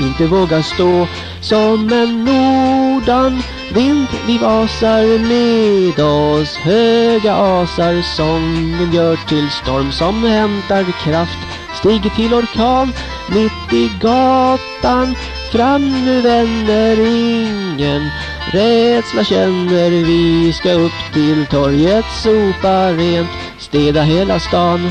Inte vågar stå som en nordan Vind. Vi vasar med oss Höga asar sången gör till storm som hämtar kraft. Stiger till orkan mitt i gatan Fram nu vänner ingen Rädsla känner. Vi ska upp till torget Sopa rent, städa hela stan.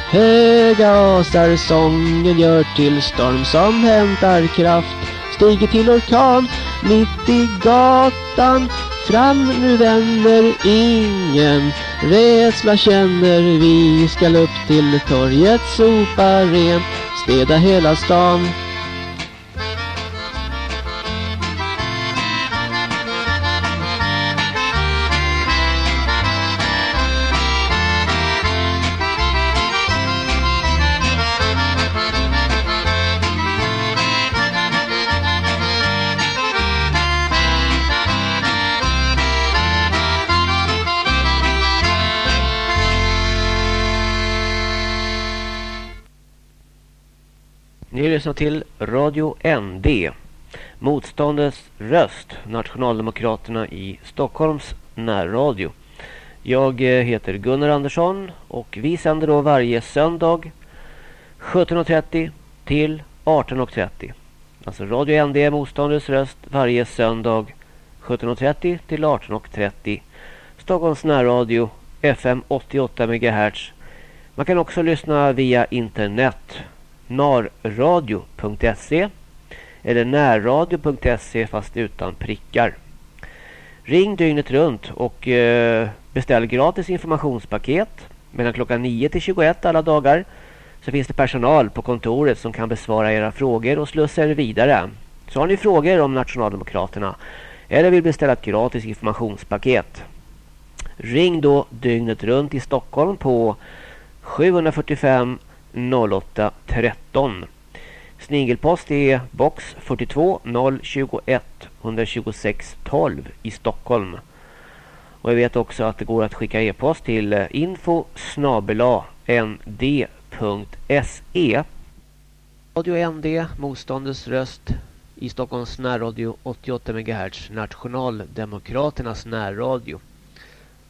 Höga asar sången gör till storm som hämtar kraft Stiger till orkan mitt i gatan. Fram nu vänner ingen Rädsla känner vi Skall upp till torget sopa rent Städa hela stan. Lyssnar till Radio ND Motståndets röst, Nationaldemokraterna i Stockholms närradio. Jag eh, heter Gunnar Andersson och vi sänder då varje söndag 17.30 till 18.30. Alltså Radio ND Motståndets röst varje söndag 17.30 till 18.30. Stockholms närradio FM 88 MHz. Man kan också lyssna via internet narradio.se eller närradio.se fast utan prickar. Ring dygnet runt och eh, beställ gratis informationspaket mellan klockan 9 till 21 alla dagar så finns det personal på kontoret som kan besvara era frågor och slussa er vidare. Så har ni frågor om Nationaldemokraterna eller vill beställa ett gratis informationspaket. Ring då dygnet runt i Stockholm på 745 08 13. Snigelpost är box 42 021 126 12 i Stockholm. Och jag vet också att det går att skicka e-post till info nd.se Radio ND, motståndets röst i Stockholms närradio 88 MHz, Nationaldemokraternas närradio.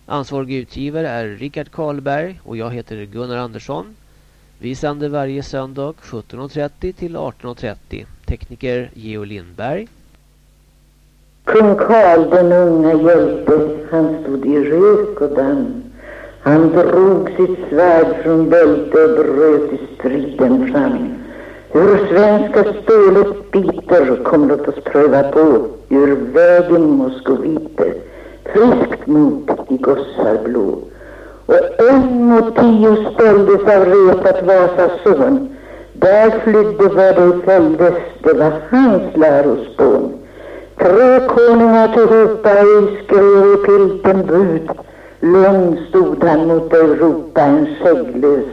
Ansvarig utgivare är Rickard Karlberg och jag heter Gunnar Andersson. Vi sänder varje söndag 17.30 till 18.30. Tekniker Geo Lindberg. Kung Karl den unge hjälte, han stod i rök och damm. Han drog sitt svärd från bälte och bröt i striden fram. Hur svenska stålet biter kom låt oss pröva på ur vägen moskoviter friskt mot de gossar blå. Och en mot tio ställdes av repat Vasas son. Där flydde var de fälldes, det var hans lärospån. Tre konungar tillhopa i skrev i pilten bud. Lång stod han mot Europa, en skägglös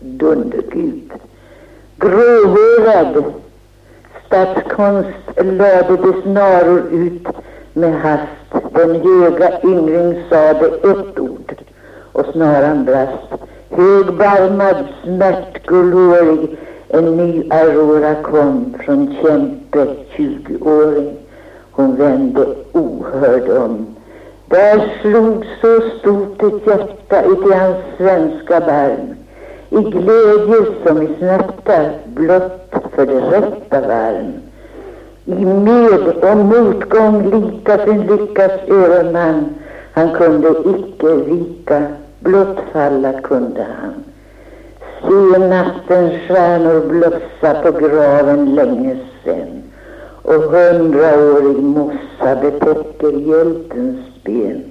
dundergud. Gråhårad statskonst lade de snaror ut med hast. Den höga yngling sade ett ord och snaran brast. Högbarmad, smärtgulårig, en ny Aurora kom från kämpe, tjugoåring. Hon vände ohörd om. Där slog så stort ett hjärta uti hans svenska barm. I glädje som i smärta, blott för det rätta varm. I med och motgång lika sin lyckas överman. Han kunde icke vika blott falla kunde han. Se nattens stjärnor blossa på graven länge sen och hundraårig mossa betäcker hjältens ben.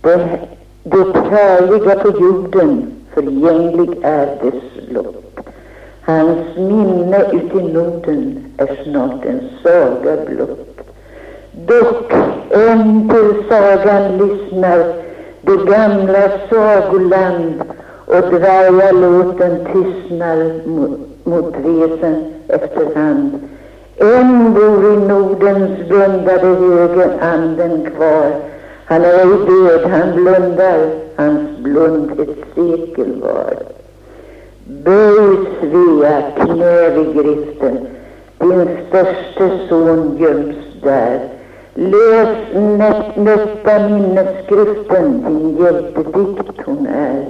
Det, det härliga på jorden förgänglig är dess lopp. Hans minne uti Norden är snart en saga blott. Dock en till sagan lyssnar det gamla sagoland och dvärgalåten tystnar mot, mot resen efterhand. Än bor i Nordens bundade höger anden kvar. Han är ej död, han blundar, hans blund ett sekel var. Böj Svea, knä vid griften, din störste son göms där. Läs nästa minnesskriften, din hjältedikt hon är.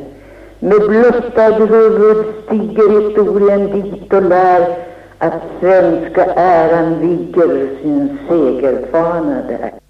Med blottad huvud stiger historien dit och lär att svenska äran viger sin segerfana där.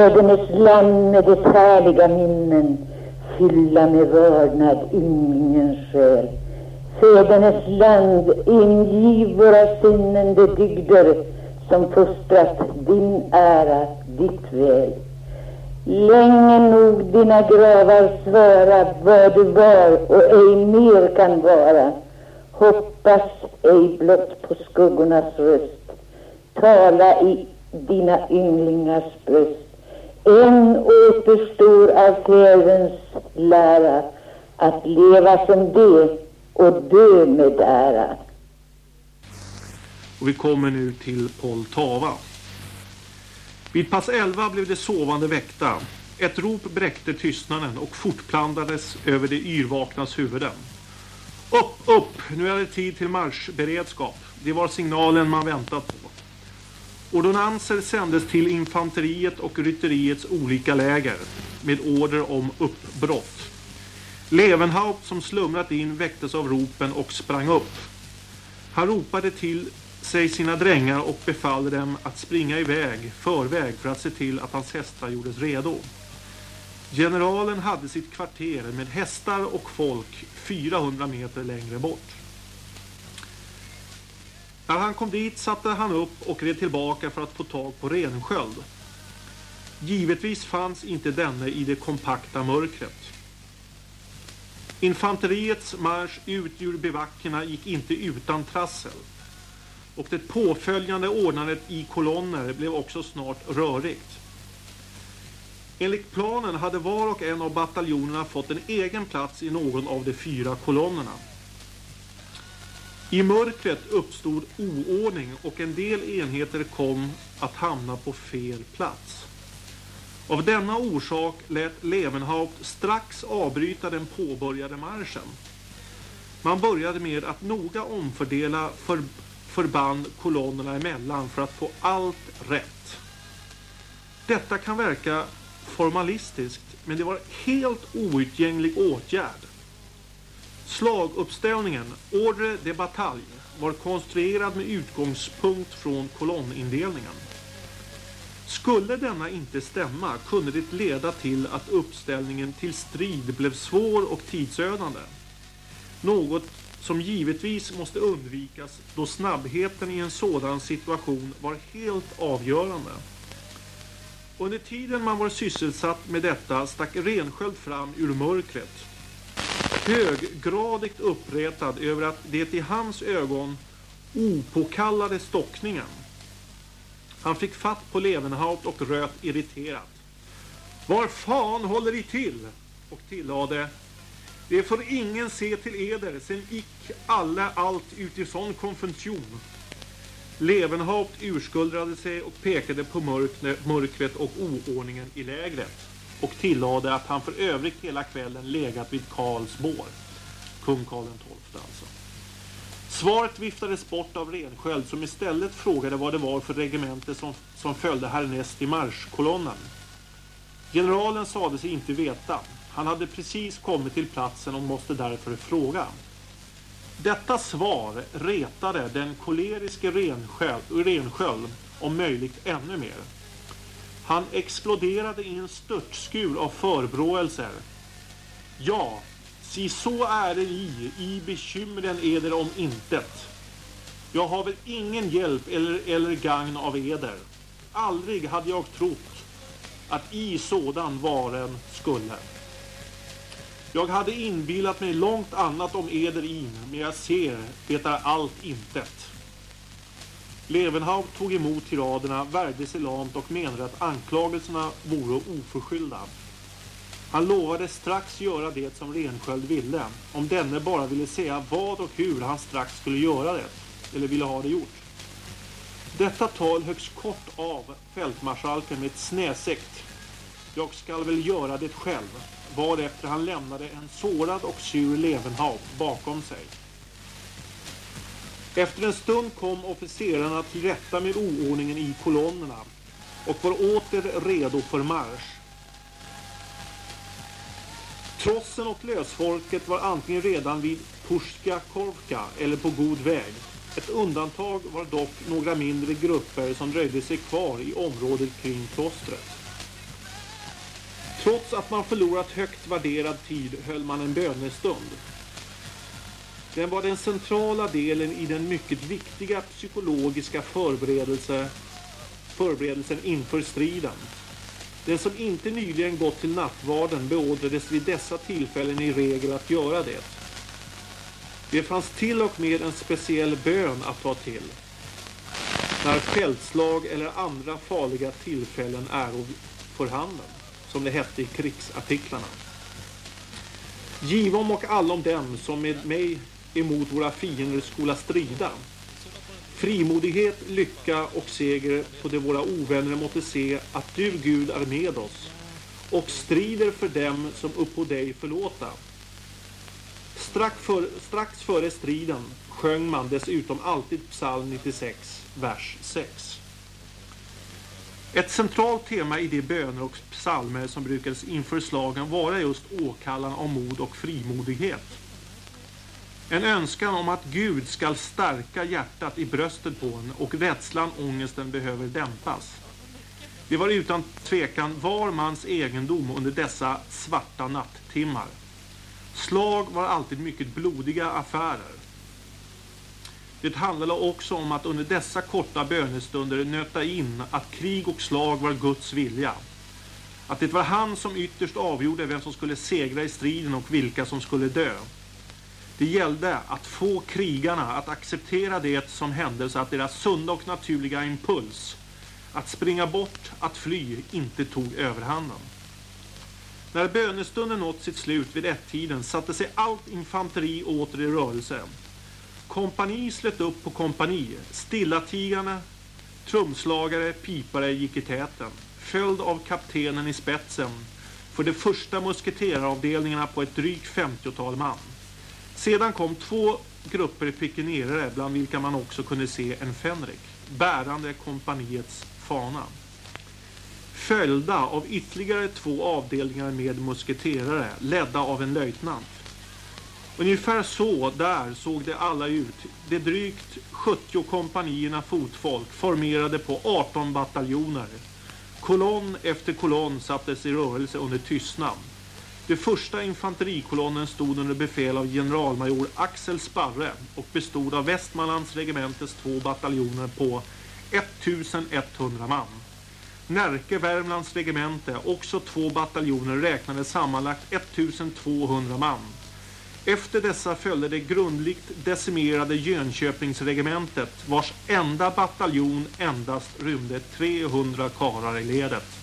Brödernes land med dess härliga minnen fylla med vördnad ynglingen själ. Fädernes land, ingiv våra sinnen de dygder som fostrat din ära, ditt väl. Länge nog dina gravar svara vad du var och ej mer kan vara. Hoppas ej blott på skuggornas röst. Tala i dina ynglingars bröst. Än återstår av fäderns lära att leva som det och dö med ära. Och vi kommer nu till Poltava. Vid pass 11 blev de sovande väckta. Ett rop bräckte tystnaden och fortplandades över de yrvaknas huvuden. Upp, upp! Nu är det tid till marschberedskap. Det var signalen man väntat på. Ordonanser sändes till infanteriet och rytteriets olika läger med order om uppbrott. Levenhaupt som slumrat in väcktes av ropen och sprang upp. Han ropade till sig sina drängar och befallde dem att springa iväg förväg för att se till att hans hästar gjordes redo. Generalen hade sitt kvarter med hästar och folk 400 meter längre bort. När han kom dit satte han upp och red tillbaka för att få tag på Rensköld. Givetvis fanns inte denne i det kompakta mörkret. Infanteriets marsch ut ur bevackerna gick inte utan trassel. Och det påföljande ordnandet i kolonner blev också snart rörigt. Enligt planen hade var och en av bataljonerna fått en egen plats i någon av de fyra kolonnerna. I mörkret uppstod oordning och en del enheter kom att hamna på fel plats. Av denna orsak lät Levenhaupt strax avbryta den påbörjade marschen. Man började med att noga omfördela för, förband kolonnerna emellan för att få allt rätt. Detta kan verka formalistiskt men det var helt outgänglig åtgärd. Slaguppställningen, ordre de batalj, var konstruerad med utgångspunkt från kolonnindelningen. Skulle denna inte stämma kunde det leda till att uppställningen till strid blev svår och tidsödande. Något som givetvis måste undvikas då snabbheten i en sådan situation var helt avgörande. Under tiden man var sysselsatt med detta stack Rensköld fram ur mörkret höggradigt uppretad över att det i hans ögon opåkallade stockningen. Han fick fatt på Levenhaut och röt irriterat. Var fan håller ni till? Och tillade Det får ingen se till eder, sen ick alla allt utifrån konfunktion. Levenhaupt urskuldrade sig och pekade på mörkret och oordningen i lägret och tillade att han för övrigt hela kvällen legat vid Karls bår. Kung Karl XII alltså. Svaret viftades bort av Rensköld som istället frågade vad det var för regemente som, som följde härnäst i marschkolonnen. Generalen sade sig inte veta. Han hade precis kommit till platsen och måste därför fråga. Detta svar retade den koleriske Rensköld, Rensköld om möjligt ännu mer. Han exploderade i en störtskur av förbråelser. Ja, si så är det i, i bekymren eder om intet. Jag har väl ingen hjälp eller, eller gagn av eder. Aldrig hade jag trott att i sådan varen skulle. Jag hade inbillat mig långt annat om eder in, men jag ser, det är allt intet. Levenhaupt tog emot tiraderna, värjde sig lamt och menade att anklagelserna vore oförskyllda. Han lovade strax göra det som Rensköld ville, om denne bara ville säga vad och hur han strax skulle göra det, eller ville ha det gjort. Detta tal högst kort av fältmarskalken med ett snäsekt. Jag skall väl göra det själv, varefter han lämnade en sårad och sur Levenhaupt bakom sig. Efter en stund kom officerarna till rätta med oordningen i kolonnerna och var åter redo för marsch. Trossen och lösfolket var antingen redan vid Pushka Korvka eller på god väg. Ett undantag var dock några mindre grupper som dröjde sig kvar i området kring klostret. Trots att man förlorat högt värderad tid höll man en bönestund. Den var den centrala delen i den mycket viktiga psykologiska förberedelse, förberedelsen inför striden. Den som inte nyligen gått till nattvarden beordrades vid dessa tillfällen i regel att göra det. Det fanns till och med en speciell bön att ta till. När fältslag eller andra farliga tillfällen är för handen, som det hette i krigsartiklarna. Givom och allom dem som med mig emot våra fiender skola strida. Frimodighet, lycka och seger på det våra ovänner måtte se att du Gud är med oss och strider för dem som uppå dig förlåta. Strax, för, strax före striden sjöng man dessutom alltid psalm 96, vers 6. Ett centralt tema i de böner och psalmer som brukades inför slagen vara just åkallan om mod och frimodighet. En önskan om att Gud skall stärka hjärtat i bröstet på en och rädslan, ångesten behöver dämpas. Det var utan tvekan var mans egendom under dessa svarta natttimmar. Slag var alltid mycket blodiga affärer. Det handlade också om att under dessa korta bönestunder nöta in att krig och slag var Guds vilja. Att det var han som ytterst avgjorde vem som skulle segra i striden och vilka som skulle dö. Det gällde att få krigarna att acceptera det som hände så att deras sunda och naturliga impuls att springa bort, att fly, inte tog överhanden. När bönestunden nått sitt slut vid ett-tiden satte sig allt infanteri åter i rörelse. Kompani slöt upp på kompani, stillatigande, trumslagare, pipare gick i täten, följd av kaptenen i spetsen för de första musketeraravdelningarna på ett drygt 50-tal man. Sedan kom två grupper pikenerare bland vilka man också kunde se en fänrik, bärande kompaniets fana. Följda av ytterligare två avdelningar med musketerare, ledda av en löjtnant. Ungefär så där såg det alla ut. De drygt 70 kompanierna fotfolk formerade på 18 bataljoner. Kolonn efter kolonn sattes i rörelse under tystnad. Den första infanterikolonnen stod under befäl av generalmajor Axel Sparre och bestod av Västmanlands regementes två bataljoner på 1100 man. Närke Värmlands regemente, också två bataljoner, räknade sammanlagt 1200 man. Efter dessa följde det grundligt decimerade Jönköpingsregementet vars enda bataljon endast rymde 300 karar i ledet.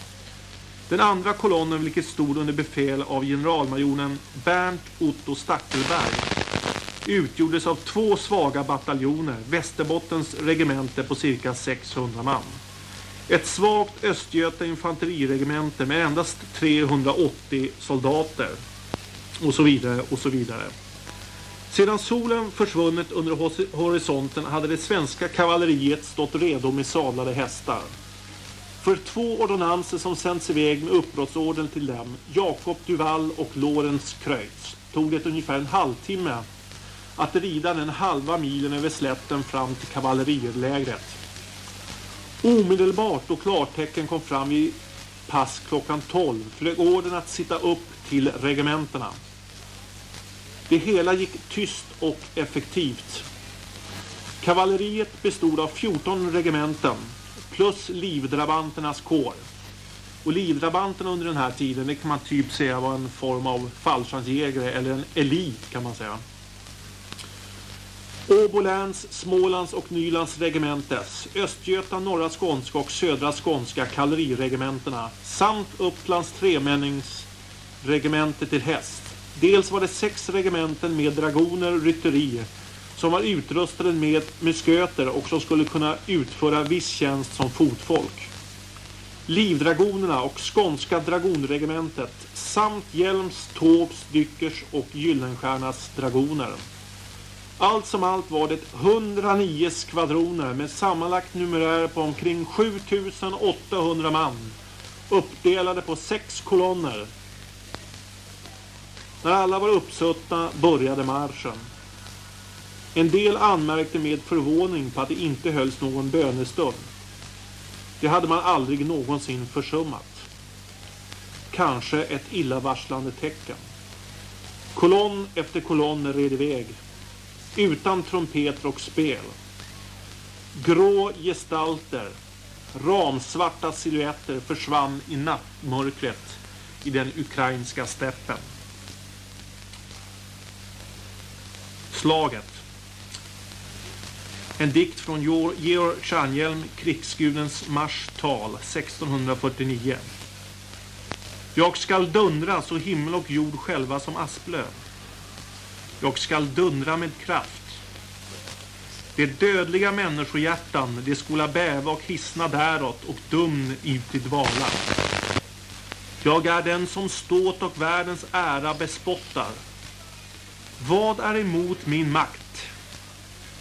Den andra kolonnen, vilket stod under befäl av generalmajoren Bernt Otto Stackelberg, utgjordes av två svaga bataljoner, Västerbottens regemente på cirka 600 man. Ett svagt Östgöta infanteriregemente med endast 380 soldater. Och så vidare och så vidare. Sedan solen försvunnit under horisonten hade det svenska kavalleriet stått redo med sadlade hästar. För två ordonanser som sänds iväg med uppbrottsorden till dem, Jakob Duval och Lorenz Kreutz, tog det ungefär en halvtimme att rida den halva milen över slätten fram till kavallerilägret. Omedelbart då klartecken kom fram i pass klockan 12 flög orden att sitta upp till regementena. Det hela gick tyst och effektivt. Kavalleriet bestod av 14 regementen plus livdrabanternas kår. Och livdrabanterna under den här tiden det kan man typ säga var en form av fallskärmsjägare eller en elit kan man säga. Åbo läns, Smålands och Nylands regementes, Östgöta, Norra Skånska och Södra Skånska kavalleriregementena samt Upplands tremänningsregemente till häst. Dels var det sex regementen med dragoner rytteri som var utrustade med musköter och som skulle kunna utföra viss tjänst som fotfolk. Livdragonerna och Skånska dragonregementet samt Hjelms, Taubes, Dyckers och Gyllenstiernas dragoner. Allt som allt var det 109 skvadroner med sammanlagt numerär på omkring 7800 man uppdelade på sex kolonner. När alla var uppsuttna började marschen. En del anmärkte med förvåning på att det inte hölls någon bönestund. Det hade man aldrig någonsin försummat. kanske ett illavarslande tecken. Kolonn efter kolonn red iväg. Utan trumpeter och spel. Grå gestalter, ramsvarta silhuetter försvann i nattmörkret i den ukrainska steppen. Slaget. En dikt från Georg Stjärnhjelm, Krigsgudens marstal 1649. Jag skall dundra så himmel och jord själva som asplöv. Jag skall dundra med kraft. Det dödliga människohjärtan, det skola bäva och hissna däråt och dumn ut i dvala. Jag är den som ståt och världens ära bespottar. Vad är emot min makt?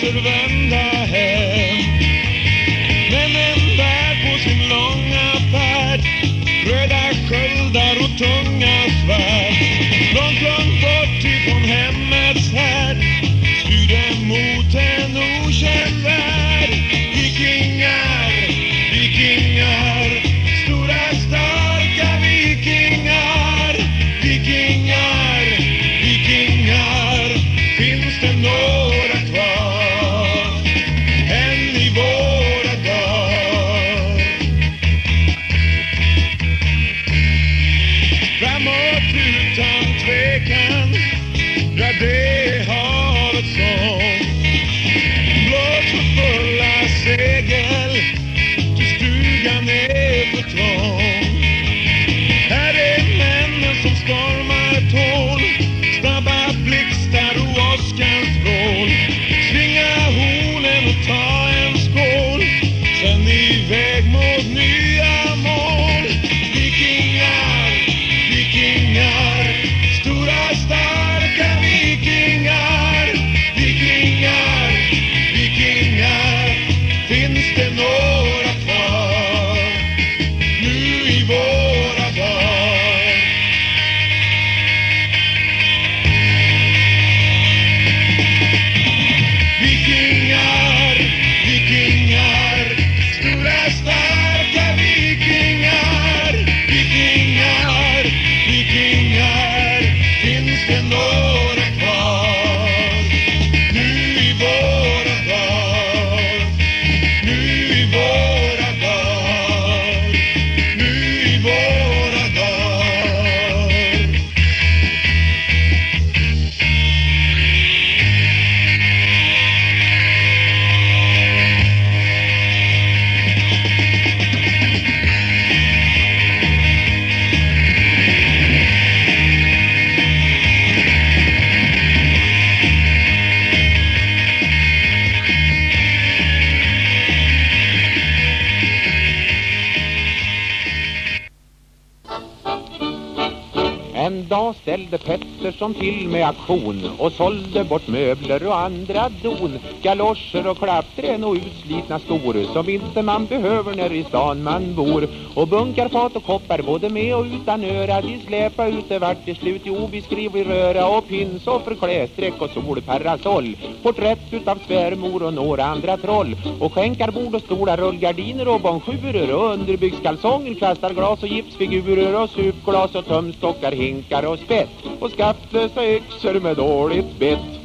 to the van. Ställde Pettersson till med aktion och sålde bort möbler och andra don. Galoscher och klappträn och utslitna skor som inte man behöver när i stan man bor. Och bunkar, fat och koppar både med och utan öra de släpa ut det vart till slut. I obeskrivlig röra och pinsoffer, klästräck och solparasoll. Porträtt utav svärmor och några andra troll. Och skänkarbord och stolar, rullgardiner och bonjurer och underbyggskalsonger, kastarglas och gipsfigurer och supglas och tömstockar, hinkar och spett och skattlösa yxor med dåligt bett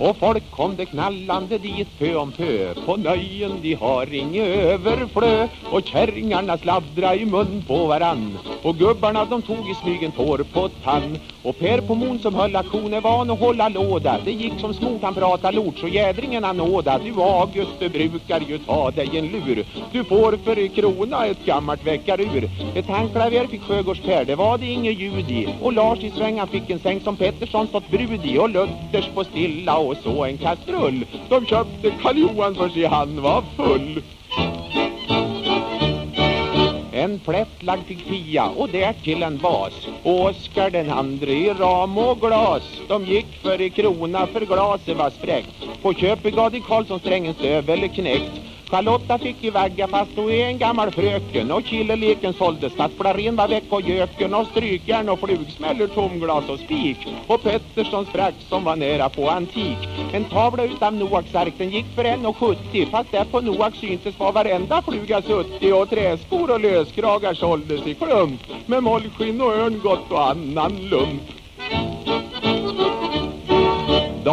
och folk kom det knallande dit pö om pö På nöjen de har inget överflö. Och kärringarna sladdra i mun på varann. Och gubbarna de tog i smygen tår på tann. Och Per på mon som höll aktion är van att hålla låda. Det gick som smort han prata lort så jädringen nåda. Du August du brukar ju ta dig en lur. Du får för krona ett gammalt väckarur. Ett handklaver fick Sjögårds Per det var det inget ljud i. Och Lars i svängan fick en säng som Pettersson stått brud i. Och Luthers på stilla och så en kastrull De köpte Karl Johan för sig han var full en plättlagd fick Pia och därtill en vas. Och Oskar den andre i ram och glas. De gick för i krona för glaset var spräckt. På köpet gav de Karlsson strängen stövel knäckt. Charlotta fick ju vagga fast hon är en gammal fröken och killeleken sålde stadsblarin var väck och göken och strykjärn och flugsmäller tomglas och spik och Petterssons frack som var nära på antik. En tavla utav Noaks ark den gick för en och 70 fast där på Noak syntes var varenda fluga suttig och träskor och löskragar såldes i klump med mollskinn och örngott och annan lump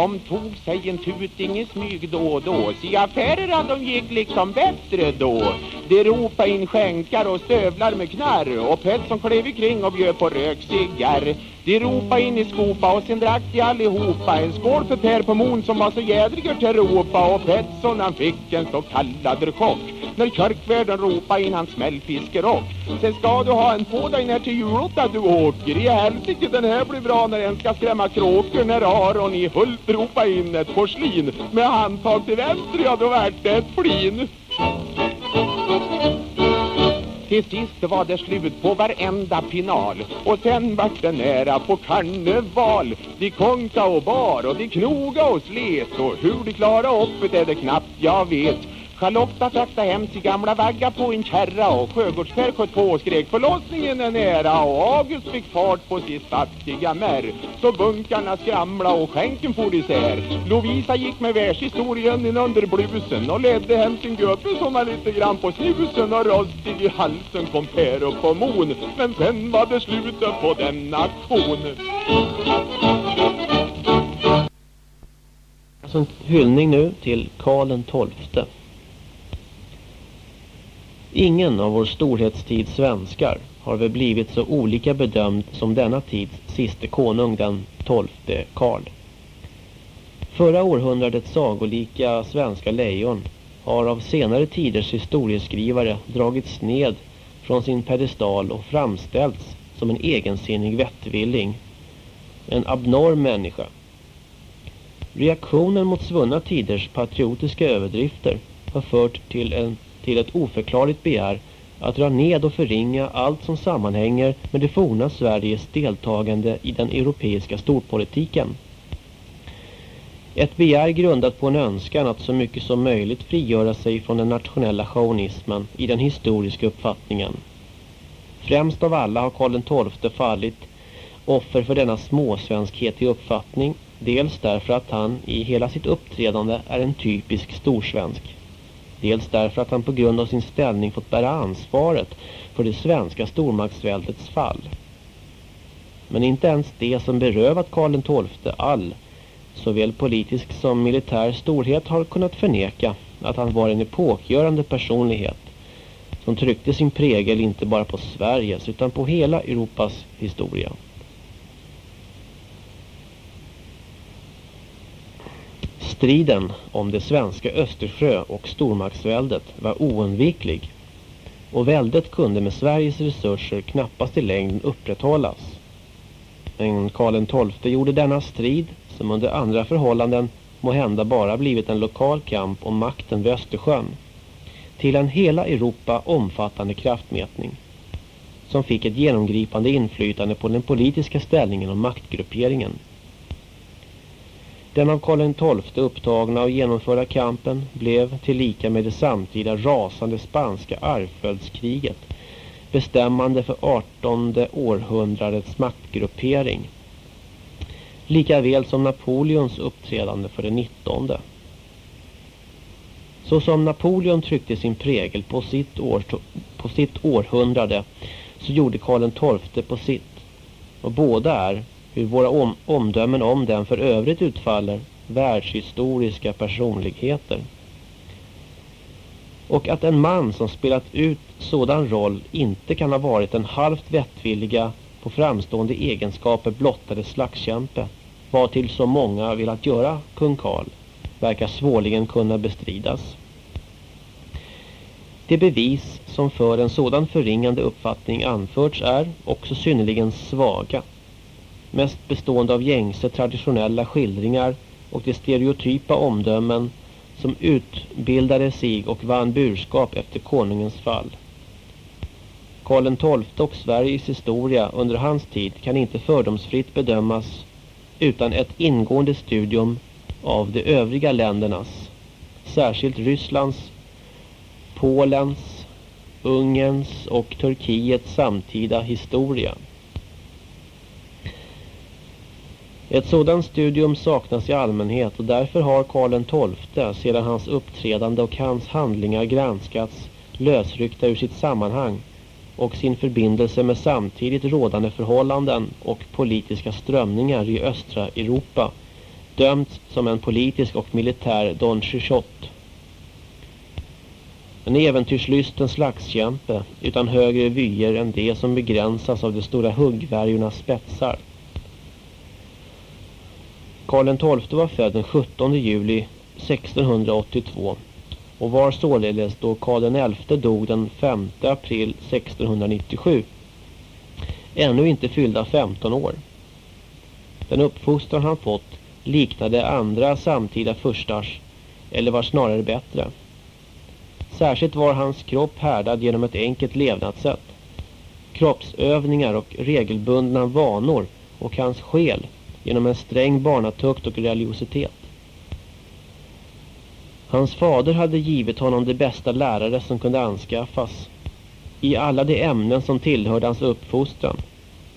de tog sig en tuting i smyg då och då. Se affärerna de gick liksom bättre då. De ropa in skänkar och stövlar med knarr. Och Pettson klev kring och bjöd på rökcigarr. De ropa in i skopa och sen drack de allihopa En skål för Per på Mon som var så jädriger till ropa Och Petson han fick en så kallad chock när kyrkvärden ropa in hans smällfiskerock. Sen ska du ha en på dig när till julotta du åker. I helsike den här blir bra när en ska skrämma kråkor. När Aron i Hult ropa in ett porslin. Med handtag till vänster, ja då vart det ett flin. Till sist var det slut på varenda final. Och sen vart det nära på karneval. De konka och bar och de knoga och slet. Och hur de klara upp det är det knappt jag vet. Charlotta frakta hem sin gamla vagga på en kärra och Sjögårdspär sköt på och skrek förlossningen är nära och August fick fart på sitt fattiga märr så bunkarna skramla och skänken for isär. Lovisa gick med världshistorien in under blusen och ledde hem sin gubbe som var lite grann på snusen och rostig i halsen kom Per upp på mon. Men sen var det slutet på den aktion. Alltså en hyllning nu till Karl den XII. Ingen av vår storhetstids svenskar har väl blivit så olika bedömd som denna tids siste konung den tolfte Karl. Förra århundradets sagolika svenska lejon har av senare tiders historieskrivare dragits ned från sin pedestal och framställts som en egensinnig vettvilling. En abnorm människa. Reaktionen mot svunna tiders patriotiska överdrifter har fört till en till ett oförklarligt begär att dra ned och förringa allt som sammanhänger med det forna Sveriges deltagande i den europeiska storpolitiken. Ett begär grundat på en önskan att så mycket som möjligt frigöra sig från den nationella chauvinismen i den historiska uppfattningen. Främst av alla har Karl XII fallit offer för denna småsvenskhet i uppfattning, dels därför att han i hela sitt uppträdande är en typisk storsvensk. Dels därför att han på grund av sin ställning fått bära ansvaret för det svenska stormaktsvältets fall. Men inte ens det som berövat Karl XII all, såväl politisk som militär storhet har kunnat förneka att han var en epokgörande personlighet som tryckte sin prägel inte bara på Sveriges utan på hela Europas historia. Striden om det svenska Östersjö och stormaktsväldet var oundviklig och väldet kunde med Sveriges resurser knappast i längden upprätthållas. Men Karl XII gjorde denna strid, som under andra förhållanden må hända bara blivit en lokal kamp om makten vid Östersjön, till en hela Europa omfattande kraftmätning som fick ett genomgripande inflytande på den politiska ställningen och maktgrupperingen. Den av Karl XII upptagna och genomförda kampen blev tillika med det samtida rasande spanska arvföljdskriget bestämmande för 18 århundradets maktgruppering. Lika väl som Napoleons uppträdande för det 19. Så som Napoleon tryckte sin prägel på sitt, år, på sitt århundrade så gjorde Karl XII på sitt. Och båda är hur våra om omdömen om den för övrigt utfaller världshistoriska personligheter. Och att en man som spelat ut sådan roll inte kan ha varit en halvt vettvilliga på framstående egenskaper blottade slagskämpe vad till så många velat göra kung Karl verkar svårligen kunna bestridas. De bevis som för en sådan förringande uppfattning anförts är också synnerligen svaga mest bestående av gängse traditionella skildringar och de stereotypa omdömen som utbildade sig och vann burskap efter konungens fall. Karl XII och Sveriges historia under hans tid kan inte fördomsfritt bedömas utan ett ingående studium av de övriga ländernas, särskilt Rysslands, Polens, Ungerns och Turkiets samtida historia. Ett sådant studium saknas i allmänhet och därför har Karl XII sedan hans uppträdande och hans handlingar granskats lösryckta ur sitt sammanhang och sin förbindelse med samtidigt rådande förhållanden och politiska strömningar i östra Europa dömts som en politisk och militär Don Quixote. En äventyrslysten slagskämpe utan högre vyer än det som begränsas av de stora huggvärjornas spetsar. Karl XII var född den 17 juli 1682 och var således då Karl XI dog den 5 april 1697 ännu inte fyllda 15 år. Den uppfostran han fått liknade andra samtida förstars eller var snarare bättre. Särskilt var hans kropp härdad genom ett enkelt levnadssätt. Kroppsövningar och regelbundna vanor och hans själ genom en sträng barnatukt och religiositet. Hans fader hade givit honom de bästa lärare som kunde anskaffas i alla de ämnen som tillhörde hans uppfostran.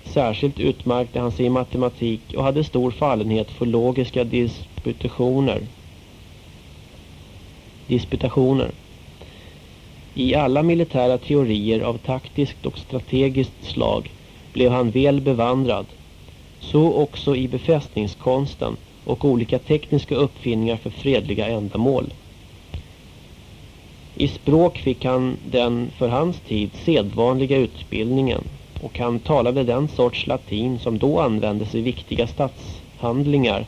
Särskilt utmärkte han sig i matematik och hade stor fallenhet för logiska disputationer. disputationer. I alla militära teorier av taktiskt och strategiskt slag blev han väl bevandrad. Så också i befästningskonsten och olika tekniska uppfinningar för fredliga ändamål. I språk fick han den för hans tid sedvanliga utbildningen och han talade den sorts latin som då användes i viktiga statshandlingar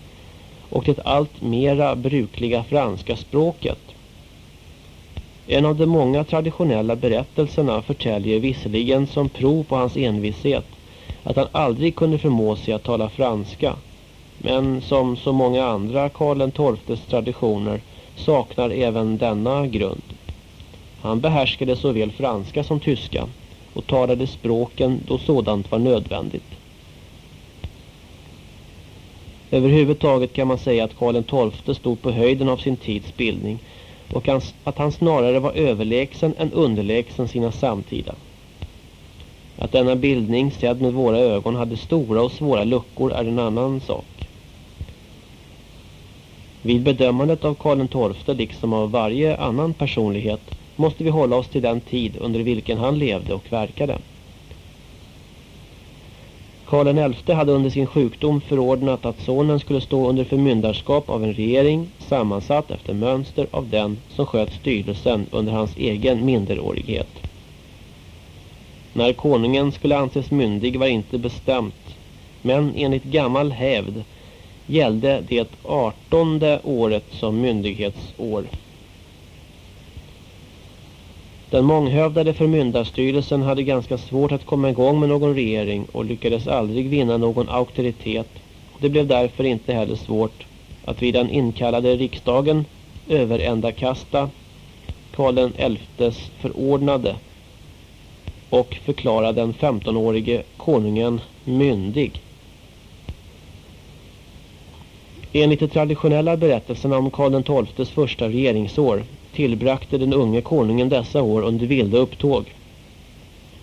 och det allt mera brukliga franska språket. En av de många traditionella berättelserna förtäljer visserligen som prov på hans envishet att han aldrig kunde förmå sig att tala franska men som så många andra Karl XIIs traditioner saknar även denna grund. Han behärskade såväl franska som tyska och talade språken då sådant var nödvändigt. Överhuvudtaget kan man säga att Karl XII stod på höjden av sin tids bildning och att han snarare var överlägsen än underlägsen sina samtida. Att denna bildning sedd med våra ögon hade stora och svåra luckor är en annan sak. Vid bedömandet av Karl XII liksom av varje annan personlighet måste vi hålla oss till den tid under vilken han levde och verkade. Karl XI hade under sin sjukdom förordnat att sonen skulle stå under förmyndarskap av en regering sammansatt efter mönster av den som sköt styrelsen under hans egen minderårighet. När konungen skulle anses myndig var inte bestämt, men enligt gammal hävd gällde det artonde året som myndighetsår. Den månghövdade förmyndarstyrelsen hade ganska svårt att komma igång med någon regering och lyckades aldrig vinna någon auktoritet. Det blev därför inte heller svårt att vid den inkallade riksdagen överändakasta Karl XIs förordnade och förklara den 15-årige konungen myndig. Enligt de traditionella berättelserna om Karl XIIs första regeringsår tillbrakte den unge konungen dessa år under vilda upptåg.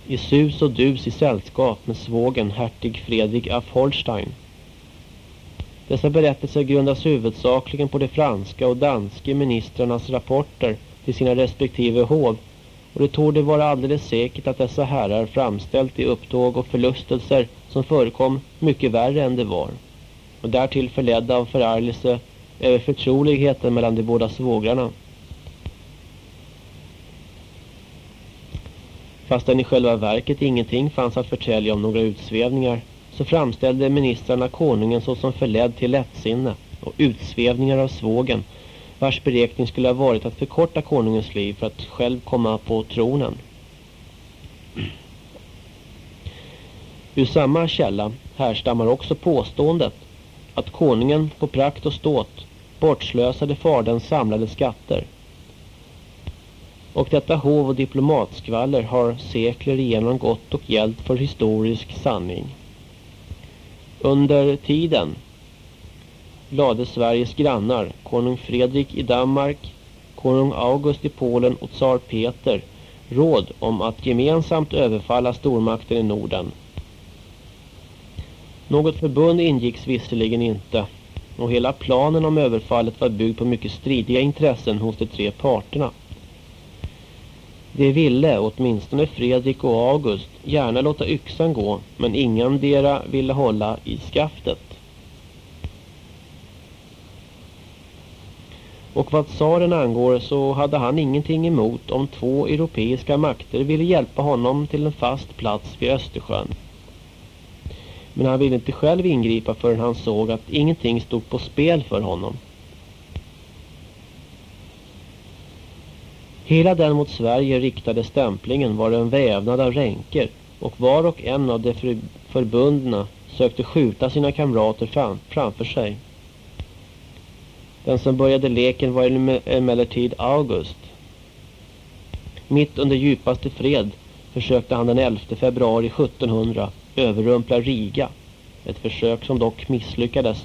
I sus och dus i sällskap med svågen hertig Fredrik af Holstein. Dessa berättelser grundas huvudsakligen på de franska och danska ministrarnas rapporter till sina respektive hov och det torde vara alldeles säkert att dessa herrar framställt i upptåg och förlustelser som förekom mycket värre än det var och därtill förledda av förargelse över förtroligheten mellan de båda svågrarna. Fastän i själva verket ingenting fanns att förtälja om några utsvävningar så framställde ministrarna konungen såsom förledd till lättsinne och utsvävningar av svågen vars beräkning skulle ha varit att förkorta konungens liv för att själv komma på tronen. Ur samma källa härstammar också påståendet att konungen på prakt och ståt bortslösade faderns samlade skatter Och detta hov- och diplomatskvaller har sekler igenom gått och gällt för historisk sanning. Under tiden lade Sveriges grannar, konung Fredrik i Danmark, konung August i Polen och tsar Peter råd om att gemensamt överfalla stormakten i Norden. Något förbund ingicks visserligen inte och hela planen om överfallet var byggd på mycket stridiga intressen hos de tre parterna. De ville, åtminstone Fredrik och August, gärna låta yxan gå men ingen dera ville hålla i skaftet. Och vad tsaren angår så hade han ingenting emot om två europeiska makter ville hjälpa honom till en fast plats vid Östersjön. Men han ville inte själv ingripa förrän han såg att ingenting stod på spel för honom. Hela den mot Sverige riktade stämplingen var en vävnad av ränker och var och en av de förbundna sökte skjuta sina kamrater fram, framför sig. Den som började leken var emellertid August. Mitt under djupaste fred försökte han den 11 februari 1700 överrumpla Riga. Ett försök som dock misslyckades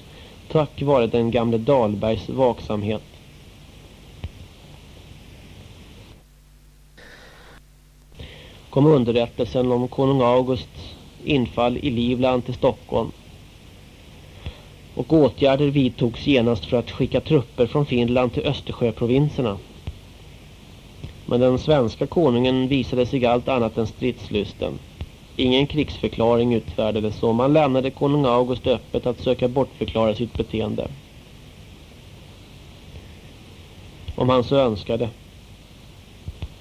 tack vare den gamle Dalbergs vaksamhet. kom underrättelsen om konung Augusts infall i Livland till Stockholm och åtgärder vidtogs genast för att skicka trupper från Finland till Östersjöprovinserna. Men den svenska konungen visade sig allt annat än stridslysten. Ingen krigsförklaring utfärdades och man lämnade konung August öppet att söka bortförklara sitt beteende. Om han så önskade.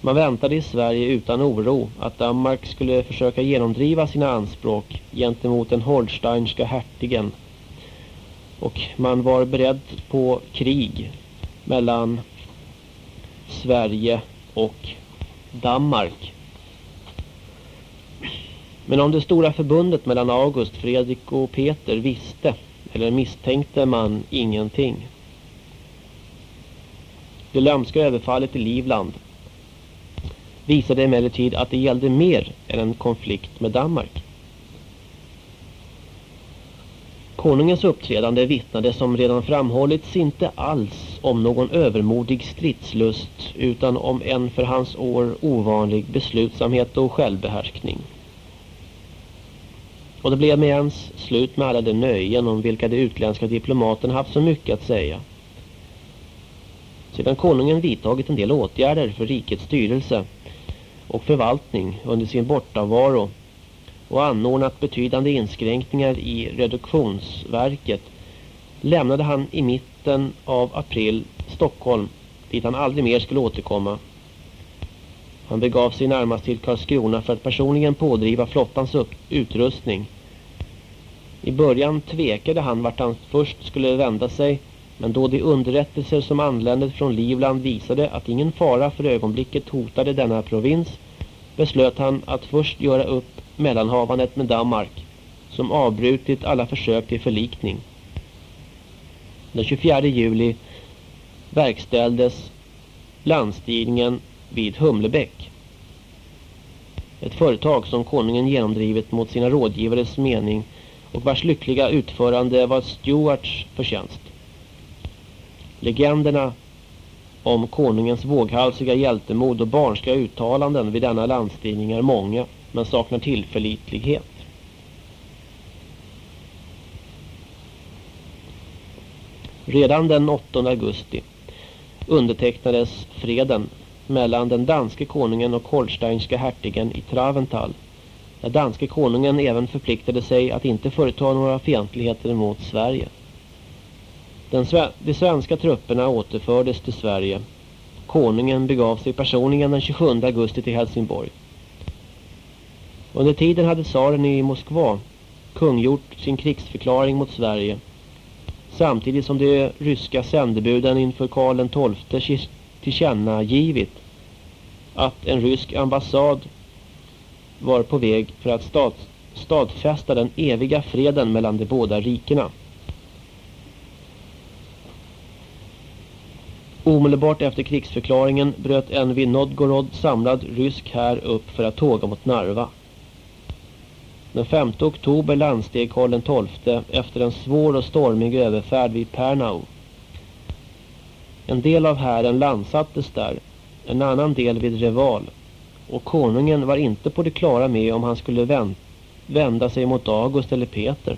Man väntade i Sverige utan oro att Danmark skulle försöka genomdriva sina anspråk gentemot den holsteinska hertigen och man var beredd på krig mellan Sverige och Danmark. Men om det stora förbundet mellan August, Fredrik och Peter visste eller misstänkte man ingenting. Det lömska överfallet i Livland visade emellertid att det gällde mer än en konflikt med Danmark. Konungens uppträdande vittnade som redan framhållits inte alls om någon övermodig stridslust utan om en för hans år ovanlig beslutsamhet och självbehärskning. Och det blev med ens slut med alla de nöjen om vilka de utländska diplomaterna haft så mycket att säga. Sedan konungen vidtagit en del åtgärder för rikets styrelse och förvaltning under sin bortavaro och anordnat betydande inskränkningar i reduktionsverket lämnade han i mitten av april Stockholm dit han aldrig mer skulle återkomma. Han begav sig närmast till Karlskrona för att personligen pådriva flottans utrustning. I början tvekade han vart han först skulle vända sig men då de underrättelser som anlände från Livland visade att ingen fara för ögonblicket hotade denna provins beslöt han att först göra upp mellanhavandet med Danmark som avbrutit alla försök till förlikning. Den 24 juli verkställdes landstigningen vid Humlebäck. Ett företag som konungen genomdrivit mot sina rådgivares mening och vars lyckliga utförande var Stuarts förtjänst. Legenderna om konungens våghalsiga hjältemod och barnska uttalanden vid denna landstigning är många men saknar tillförlitlighet. Redan den 8 augusti undertecknades freden mellan den danske konungen och holsteinska hertigen i Traventhal. Där danske konungen även förpliktade sig att inte företa några fientligheter mot Sverige. Den de svenska trupperna återfördes till Sverige. Konungen begav sig personligen den 27 augusti till Helsingborg. Under tiden hade tsaren i Moskva kungjort sin krigsförklaring mot Sverige samtidigt som de ryska sändebuden inför Karl XII tillkännagivit att en rysk ambassad var på väg för att stat, stadfästa den eviga freden mellan de båda rikena. Omedelbart efter krigsförklaringen bröt en vid Novgorod samlad rysk här upp för att tåga mot Narva. Den 5 oktober landsteg Karl XII efter en svår och stormig överfärd vid Pernau. En del av hären landsattes där, en annan del vid Reval. Och konungen var inte på det klara med om han skulle vända sig mot August eller Peter.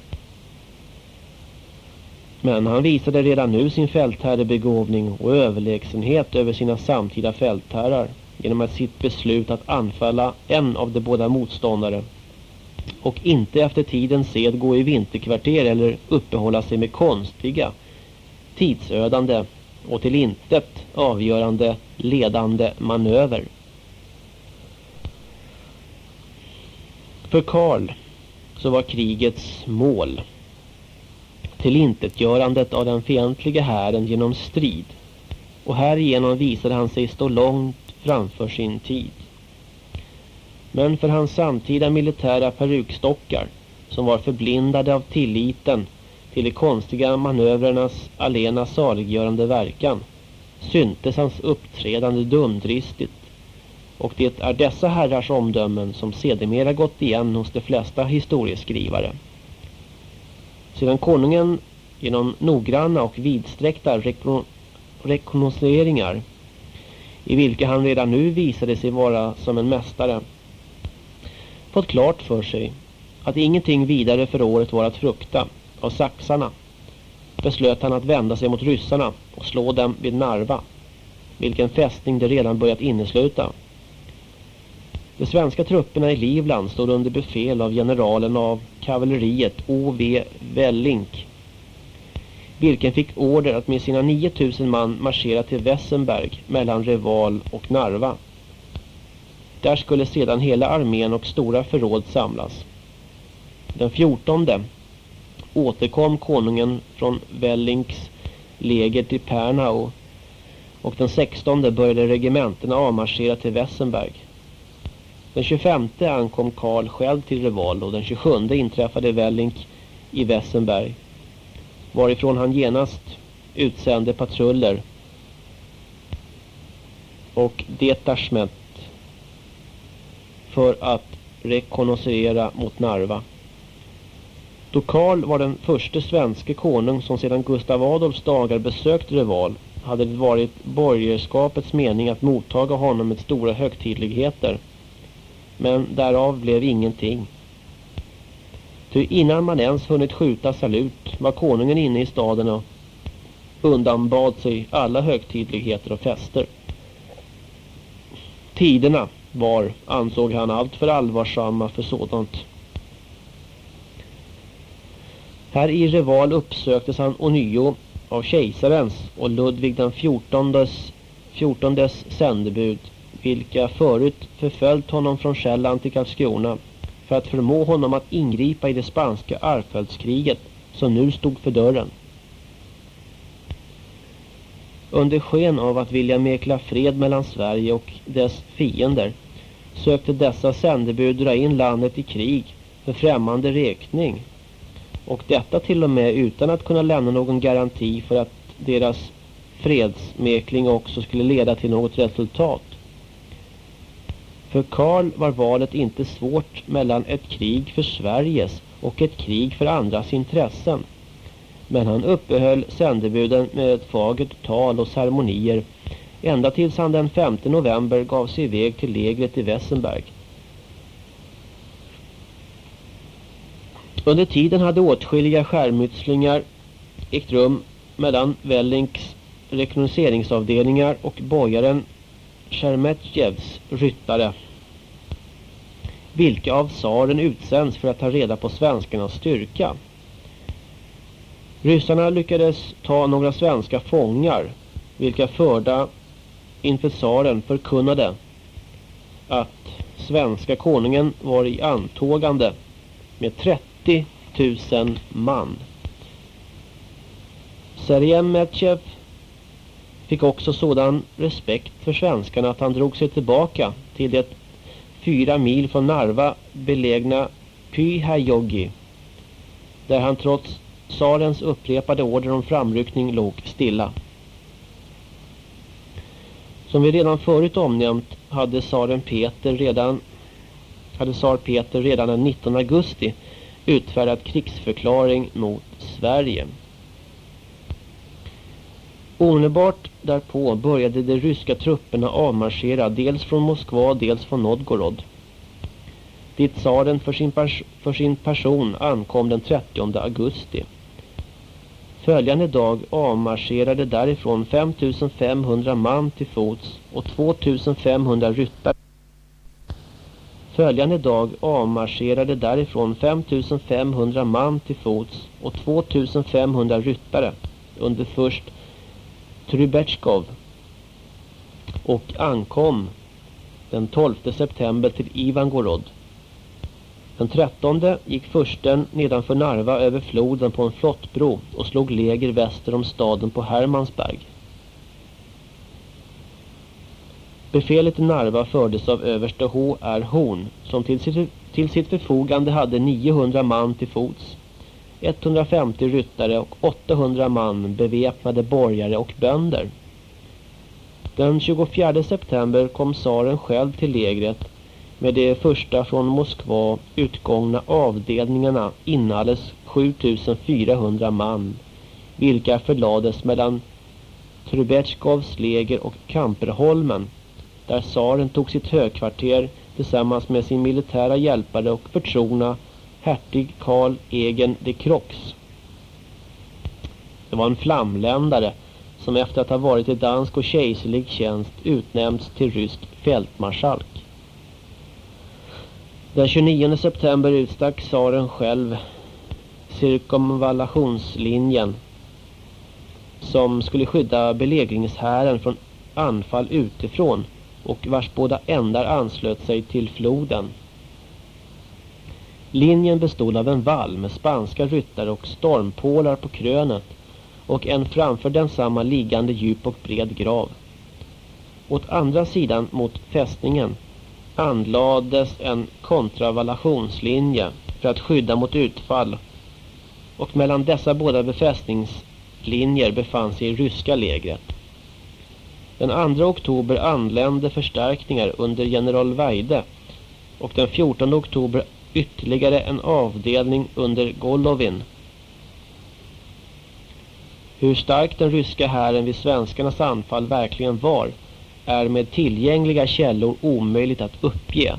Men han visade redan nu sin fältherrebegåvning och överlägsenhet över sina samtida fältherrar genom att sitt beslut att anfalla en av de båda motståndare och inte efter tidens sed gå i vinterkvarter eller uppehålla sig med konstiga, tidsödande och till intet avgörande ledande manöver. För Karl så var krigets mål till intetgörandet av den fientliga hären genom strid och härigenom visade han sig stå långt framför sin tid. Men för hans samtida militära perukstockar som var förblindade av tilliten till de konstiga manövrernas alena saliggörande verkan syntes hans uppträdande dumdristigt och det är dessa herrars omdömen som sedermera gått igen hos de flesta historieskrivare. Sedan konungen genom noggranna och vidsträckta rekognoseringar i vilka han redan nu visade sig vara som en mästare fått klart för sig att ingenting vidare för året var att frukta av saxarna beslöt han att vända sig mot ryssarna och slå dem vid Narva vilken fästning de redan börjat innesluta. De svenska trupperna i Livland stod under befäl av generalen av kavalleriet O.V. Wellink vilken fick order att med sina 9000 man marschera till Wessenberg mellan Reval och Narva. Där skulle sedan hela armén och stora förråd samlas. Den 14 återkom konungen från Wellinks läger till Pernau och den 16 började regementena avmarschera till Wessenberg. Den 25 ankom Karl själv till Reval och den 27 inträffade Wellink i Wessenberg varifrån han genast utsände patruller och detachment för att rekognosera mot Narva. Då Karl var den första svenska konung som sedan Gustav Adolfs dagar besökte Reval hade det varit borgerskapets mening att mottaga honom med stora högtidligheter. Men därav blev ingenting. Ty innan man ens hunnit skjuta salut var konungen inne i staden och undanbad sig alla högtidligheter och fester. Tiderna var, ansåg han, allt för allvarsamma för sådant. Här i Reval uppsöktes han ånyo av kejsarens och Ludvig den 14 fjortondes sändebud, vilka förut förföljt honom från Själland till Karlskrona för att förmå honom att ingripa i det spanska arvföljdskriget som nu stod för dörren. Under sken av att vilja mekla fred mellan Sverige och dess fiender sökte dessa sändebud dra in landet i krig för främmande räkning. Och detta till och med utan att kunna lämna någon garanti för att deras fredsmekling också skulle leda till något resultat. För Karl var valet inte svårt mellan ett krig för Sveriges och ett krig för andras intressen. Men han uppehöll sändebuden med ett fagert tal och ceremonier ända tills han den 5 november gav sig iväg till lägret i Wessenberg. Under tiden hade åtskilliga skärmytslingar ägt rum mellan Wellinks rekognoseringsavdelningar och bojaren Shermetjevs ryttare vilka av tsaren utsänds för att ta reda på svenskarnas styrka. Ryssarna lyckades ta några svenska fångar vilka förda inför tsaren förkunnade att svenska konungen var i antågande med 30 000 man. Serjemetjev fick också sådan respekt för svenskarna att han drog sig tillbaka till det fyra mil från Narva belägna Pyhäjoki där han trots tsarens upprepade order om framryckning låg stilla. Som vi redan förut omnämnt hade tsaren Peter redan hade tsar Peter redan den 19 augusti utfärdat krigsförklaring mot Sverige. Omedelbart därpå började de ryska trupperna avmarschera dels från Moskva dels från Novgorod. Dit tsaren för sin, för sin person ankom den 30 augusti. Följande dag avmarscherade därifrån 5500 man till fots och 2500 ryttare. Följande dag avmarscherade därifrån 5500 man till fots och 2500 ryttare under först Trubetskov och ankom den 12 september till Ivangorod. Den 13 gick försten nedanför Narva över floden på en flottbro och slog läger väster om staden på Hermansberg. Befälet i Narva fördes av överste H.R. Horn som till sitt, till sitt förfogande hade 900 man till fots, 150 ryttare och 800 man beväpnade borgare och bönder. Den 24 september kom tsaren själv till lägret med de första från Moskva utgångna avdelningarna inalles 7400 man, vilka förlades mellan Trubetjkovs läger och Kamperholmen, där tsaren tog sitt högkvarter tillsammans med sin militära hjälpare och förtrogna hertig Karl Egen de Krox. Det var en flamländare som efter att ha varit i dansk och kejserlig tjänst utnämnts till rysk fältmarskalk. Den 29 september utstack tsaren själv cirkumvallationslinjen som skulle skydda belägringshären från anfall utifrån och vars båda ändar anslöt sig till floden. Linjen bestod av en vall med spanska ryttare och stormpålar på krönet och en framför densamma liggande djup och bred grav. Åt andra sidan mot fästningen anlades en kontravallationslinje för att skydda mot utfall och mellan dessa båda befästningslinjer befann sig ryska lägret. Den 2 oktober anlände förstärkningar under general Weide och den 14 oktober ytterligare en avdelning under Golovin. Hur stark den ryska hären vid svenskarnas anfall verkligen var är med tillgängliga källor omöjligt att uppge.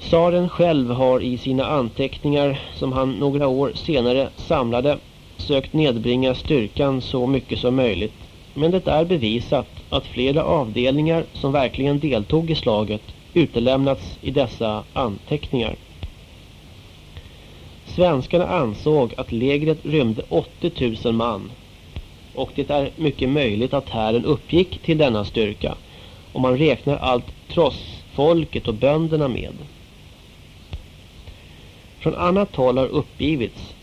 Saren själv har i sina anteckningar som han några år senare samlade sökt nedbringa styrkan så mycket som möjligt. Men det är bevisat att flera avdelningar som verkligen deltog i slaget utelämnats i dessa anteckningar. Svenskarna ansåg att lägret rymde 80 000 man och det är mycket möjligt att hären uppgick till denna styrka om man räknar allt trossfolket och bönderna med. Från annat håll har uppgivits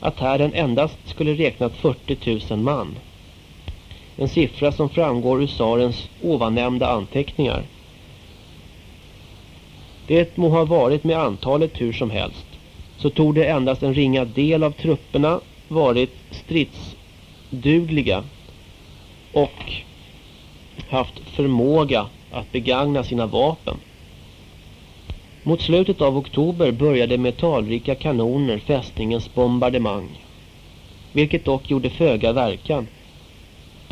att hären endast skulle räknat 40 000 man. En siffra som framgår ur tsarens ovannämnda anteckningar. Det må ha varit med antalet hur som helst så tog det endast en ringa del av trupperna varit dugliga och haft förmåga att begagna sina vapen. Mot slutet av oktober började med talrika kanoner fästningens bombardemang, vilket dock gjorde föga verkan.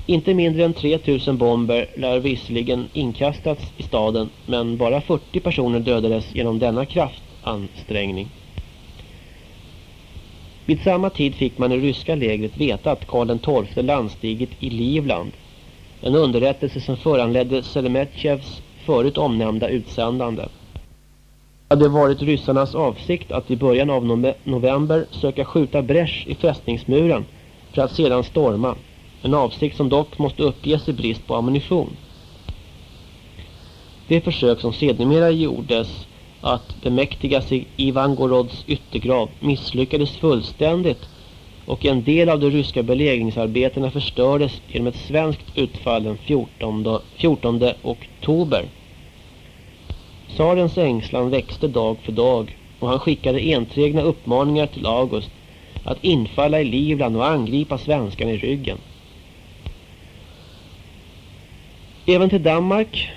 Inte mindre än 3000 bomber lär visserligen inkastats i staden, men bara 40 personer dödades genom denna kraftansträngning. Vid samma tid fick man i ryska lägret veta att Karl XII landstigit i Livland. En underrättelse som föranledde Selemetjevs förut omnämnda utsändande. Det hade varit ryssarnas avsikt att i början av november söka skjuta bräsch i fästningsmuren för att sedan storma. En avsikt som dock måste uppges i brist på ammunition. Det försök som sedermera gjordes att bemäktiga sig Ivangorods yttergrav misslyckades fullständigt och en del av de ryska belägringsarbetena förstördes genom ett svenskt utfall den 14, 14 oktober. Sarens ängslan växte dag för dag och han skickade enträgna uppmaningar till August att infalla i Livland och angripa svenskarna i ryggen. Även till Danmark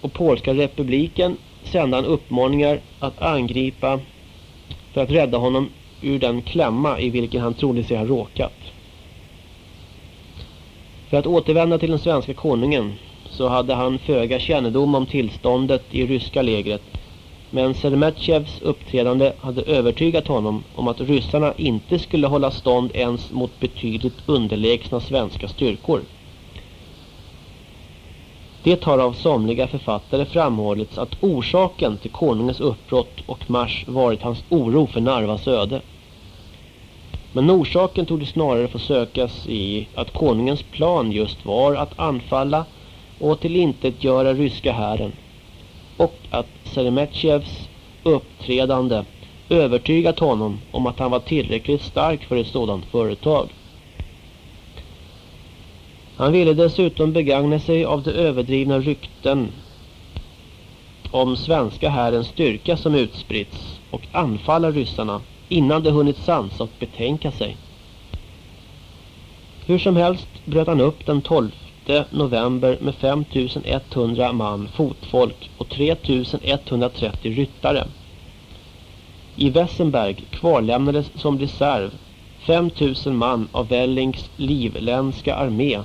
och Polska republiken sände han uppmaningar att angripa för att rädda honom ur den klämma i vilken han trodde sig ha råkat. För att återvända till den svenska konungen så hade han föga kännedom om tillståndet i ryska lägret. Men Sermetjevs uppträdande hade övertygat honom om att ryssarna inte skulle hålla stånd ens mot betydligt underlägsna svenska styrkor. Det har av somliga författare framhållits att orsaken till konungens uppbrott och marsch varit hans oro för Narvas öde. Men orsaken tog det snarare få sökas i att konungens plan just var att anfalla och till intet göra ryska hären och att Seremetjevs uppträdande övertygat honom om att han var tillräckligt stark för ett sådant företag. Han ville dessutom begagna sig av de överdrivna rykten om svenska härens styrka som utspritts och anfalla ryssarna innan de hunnit sansa och betänka sig. Hur som helst bröt han upp den 12 november med 5100 man fotfolk och 3130 ryttare. I Wessenberg kvarlämnades som reserv 5000 man av Wellings livländska armé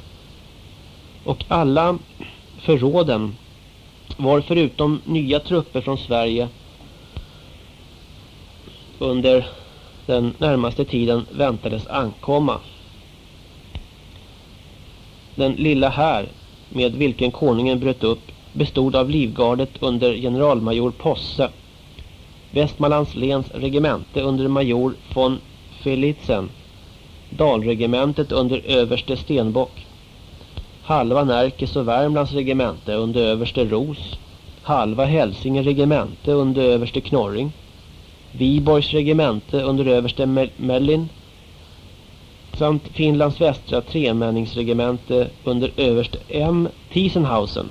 och alla förråden var förutom nya trupper från Sverige under den närmaste tiden väntades ankomma. Den lilla här med vilken konungen bröt upp bestod av livgardet under generalmajor Posse, Västmanlands läns regemente under major von Felitzen, Dalregementet under överste Stenbock, halva Närkes och Värmlands regemente under överste Ros, halva Hälsinge regemente under överste Knorring, Viborgs regemente under överste Mellin samt Finlands västra tremänningsregemente under överste M. Tiesenhausen.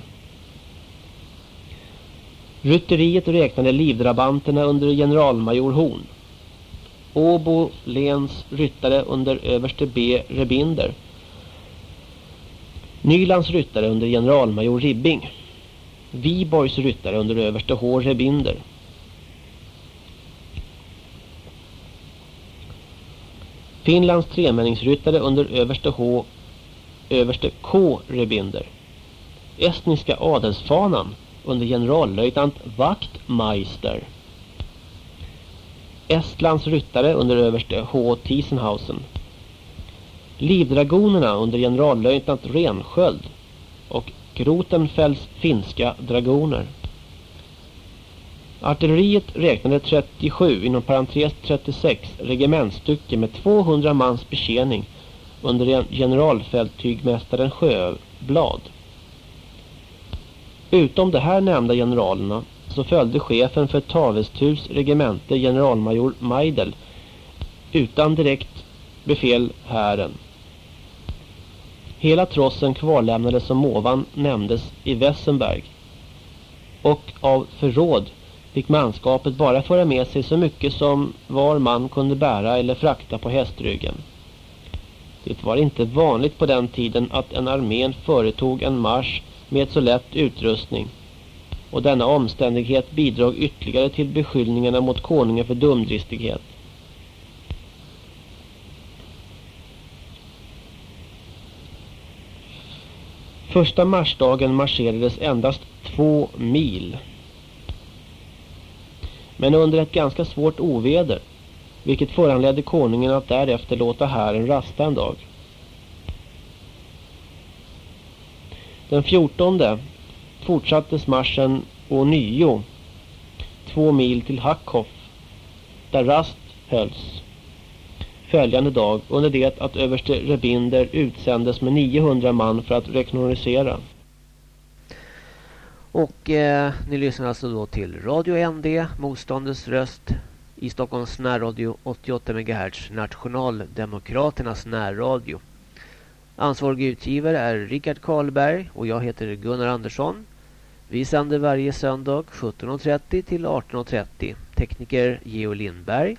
Rytteriet räknade livdrabanterna under generalmajor Horn. Åbo läns ryttare under överste B. Rebinder. Nylands ryttare under generalmajor Ribbing. Viborgs ryttare under överste H. Rebinder. Finlands tremänningsryttare under överste H. Överste K. Rebinder. Estniska adelsfanan under generallöjtnant Wachtmeister. Estlands ryttare under överste H. Tiesenhausen. Livdragonerna under generallöjtnant Rensköld och Grotenfelds finska dragoner. Artilleriet räknade 37, inom parentes 36, regementstycke med 200 mans betjäning under generalfälttygmästaren Sjöblad. Utom de här nämnda generalerna så följde chefen för Tavesthus regemente generalmajor Meidel utan direkt befäl hären. Hela trossen kvarlämnades som ovan nämndes i Wessenberg och av förråd fick manskapet bara föra med sig så mycket som var man kunde bära eller frakta på hästryggen. Det var inte vanligt på den tiden att en armén företog en marsch med så lätt utrustning och denna omständighet bidrog ytterligare till beskyllningarna mot konungen för dumdristighet. Första marsdagen marscherades endast två mil men under ett ganska svårt oväder, vilket föranledde konungen att därefter låta hären rasta en dag. Den 14 fortsattes marschen ånyo två mil till Hackhoff där rast hölls följande dag under det att överste Rebinder utsändes med 900 man för att rekognosera. Och eh, ni lyssnar alltså då till Radio ND, motståndets röst i Stockholms närradio 88 MHz, Nationaldemokraternas närradio. Ansvarig utgivare är Rickard Karlberg och jag heter Gunnar Andersson. Vi sänder varje söndag 17.30 till 18.30. Tekniker Geo Lindberg.